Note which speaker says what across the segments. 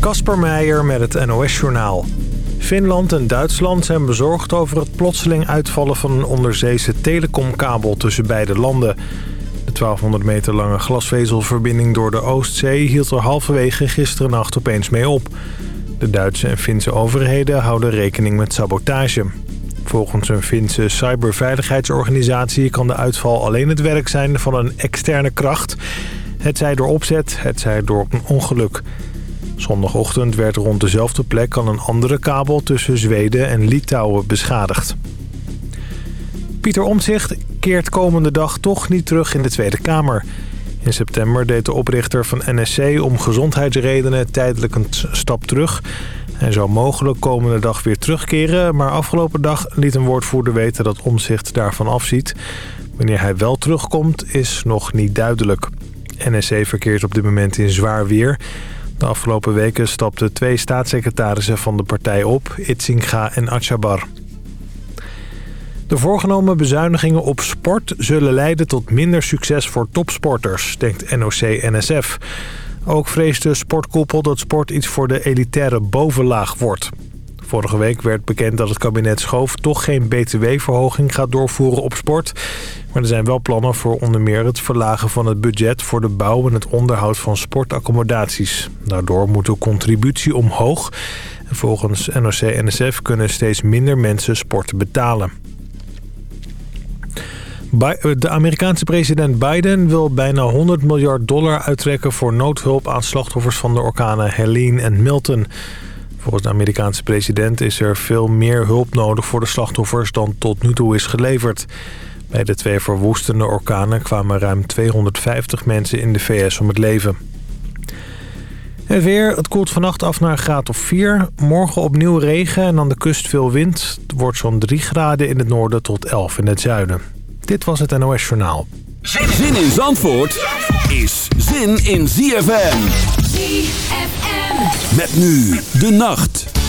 Speaker 1: Kasper Meijer met het NOS-journaal. Finland en Duitsland zijn bezorgd over het plotseling uitvallen van een onderzeese telecomkabel tussen beide landen. De 1200 meter lange glasvezelverbinding door de Oostzee hield er halverwege gisteren nacht opeens mee op. De Duitse en Finse overheden houden rekening met sabotage. Volgens een Finse cyberveiligheidsorganisatie kan de uitval alleen het werk zijn van een externe kracht. Het zij door opzet, het zij door een ongeluk. Zondagochtend werd rond dezelfde plek al een andere kabel tussen Zweden en Litouwen beschadigd. Pieter Omtzigt keert komende dag toch niet terug in de Tweede Kamer. In september deed de oprichter van NSC om gezondheidsredenen tijdelijk een stap terug. Hij zou mogelijk komende dag weer terugkeren... maar afgelopen dag liet een woordvoerder weten dat Omzicht daarvan afziet. Wanneer hij wel terugkomt is nog niet duidelijk. NSC verkeert op dit moment in zwaar weer. De afgelopen weken stapten twee staatssecretarissen van de partij op... Itzinga en Atjabar. De voorgenomen bezuinigingen op sport zullen leiden tot minder succes voor topsporters, denkt NOC-NSF. Ook vreest de sportkoepel dat sport iets voor de elitaire bovenlaag wordt. Vorige week werd bekend dat het kabinet Schoof toch geen btw-verhoging gaat doorvoeren op sport. Maar er zijn wel plannen voor onder meer het verlagen van het budget voor de bouw en het onderhoud van sportaccommodaties. Daardoor moet de contributie omhoog. En volgens NOC-NSF kunnen steeds minder mensen sporten betalen. De Amerikaanse president Biden wil bijna 100 miljard dollar uittrekken voor noodhulp aan slachtoffers van de orkanen Helene en Milton. Volgens de Amerikaanse president is er veel meer hulp nodig voor de slachtoffers dan tot nu toe is geleverd. Bij de twee verwoestende orkanen kwamen ruim 250 mensen in de VS om het leven. Het weer, het koelt vannacht af naar een graad of 4. Morgen opnieuw regen en aan de kust veel wind. Het wordt zo'n 3 graden in het noorden tot 11 in het zuiden. Dit was het NOS Journaal.
Speaker 2: Zin in Zandvoort is zin in ZFM.
Speaker 3: ZFM.
Speaker 2: Met nu de nacht.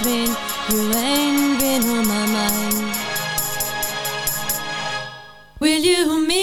Speaker 4: been, you ain't been on my mind. Will you meet?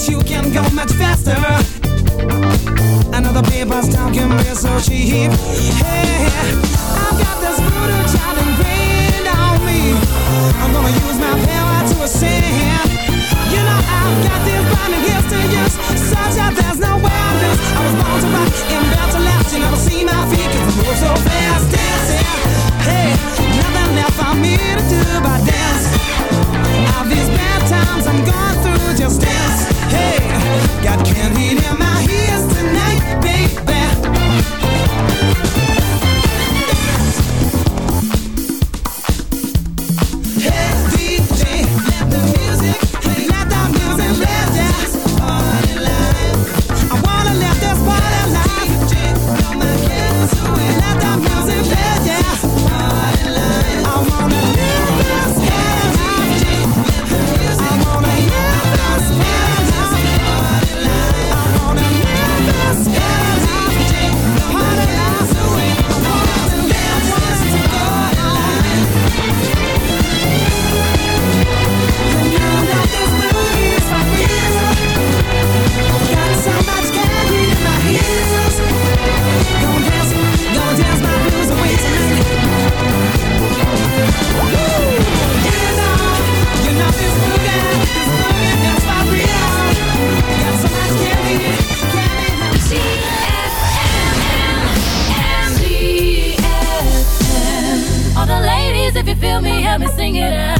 Speaker 4: that you can
Speaker 5: go much faster. Another paper's talking real so cheap. Hey, I've got this brutal child ingrained on me. I'm gonna use my power to ascend. You know I've got these burning gifts to use, such that there's no way I lose. I was born to rock and built to last. You never see my feet 'cause I move so fast dancing. Hey nothing left for me to do but dance. All these bad times I'm going through, just dance. Hey, got candy in my ears tonight, baby.
Speaker 3: me sing it out.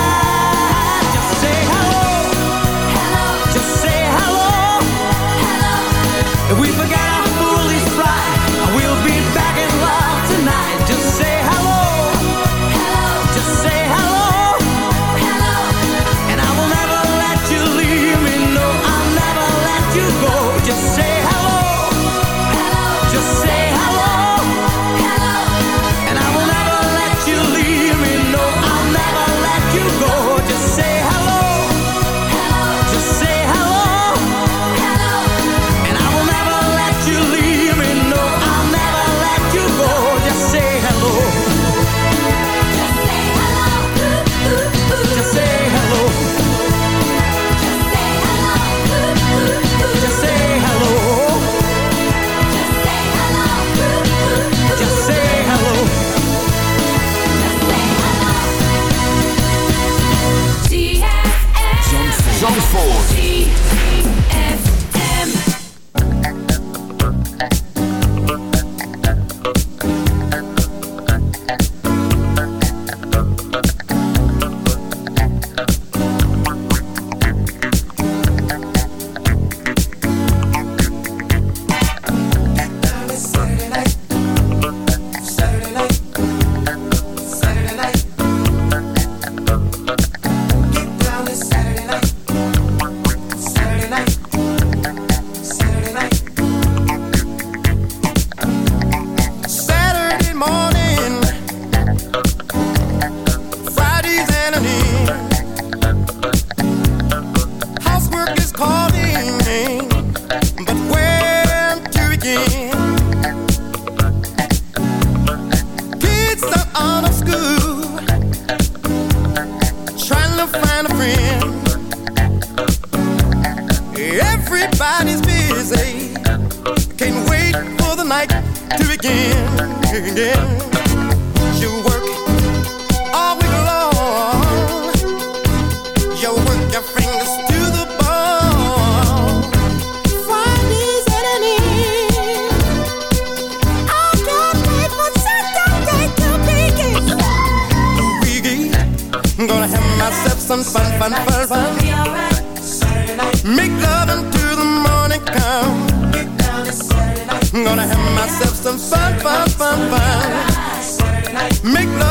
Speaker 6: Make love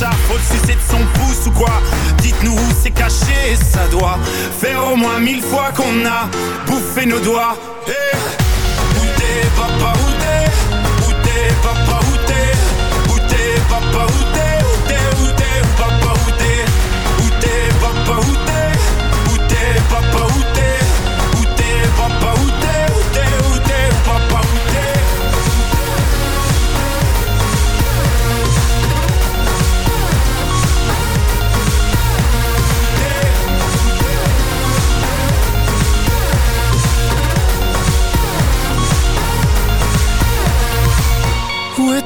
Speaker 7: ça Faut de son pouce ou quoi. Dites-nous où c'est caché, ça doit Faire au moins mille fois qu'on a bouffé nos doigts. Où t'es papa, où t'es? Où t'es papa, où t'es? Où t'es papa, où t'es Où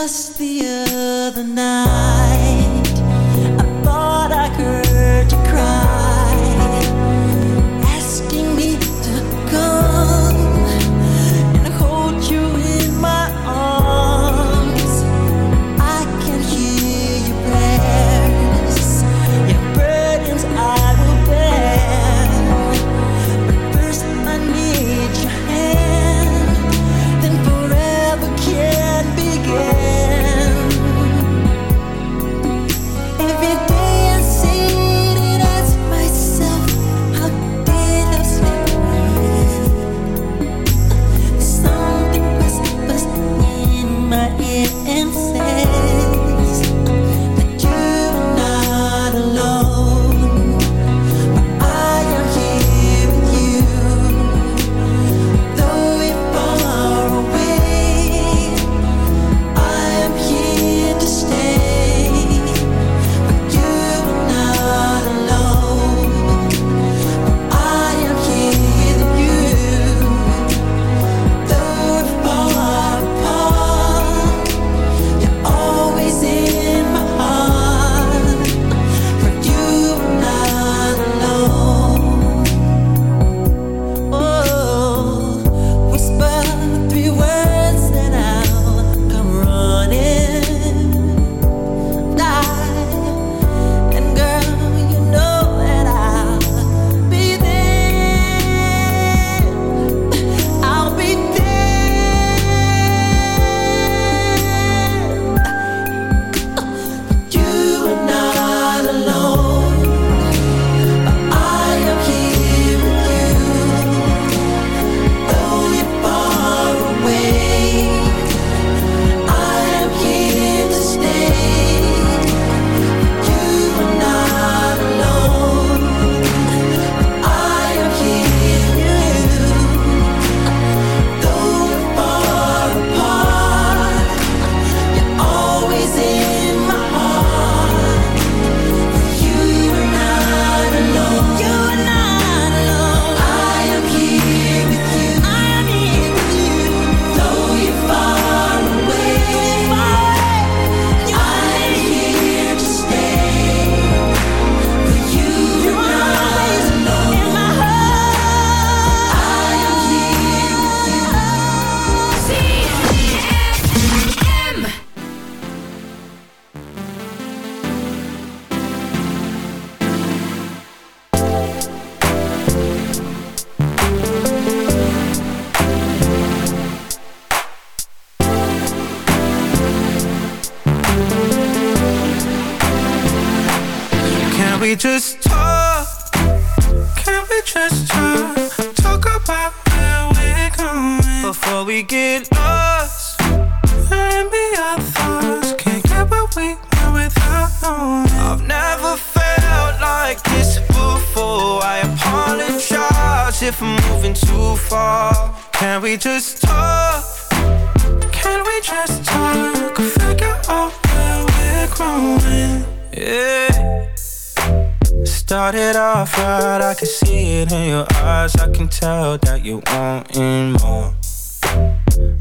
Speaker 5: Just the other night,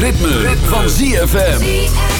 Speaker 4: ritme, van ZFM.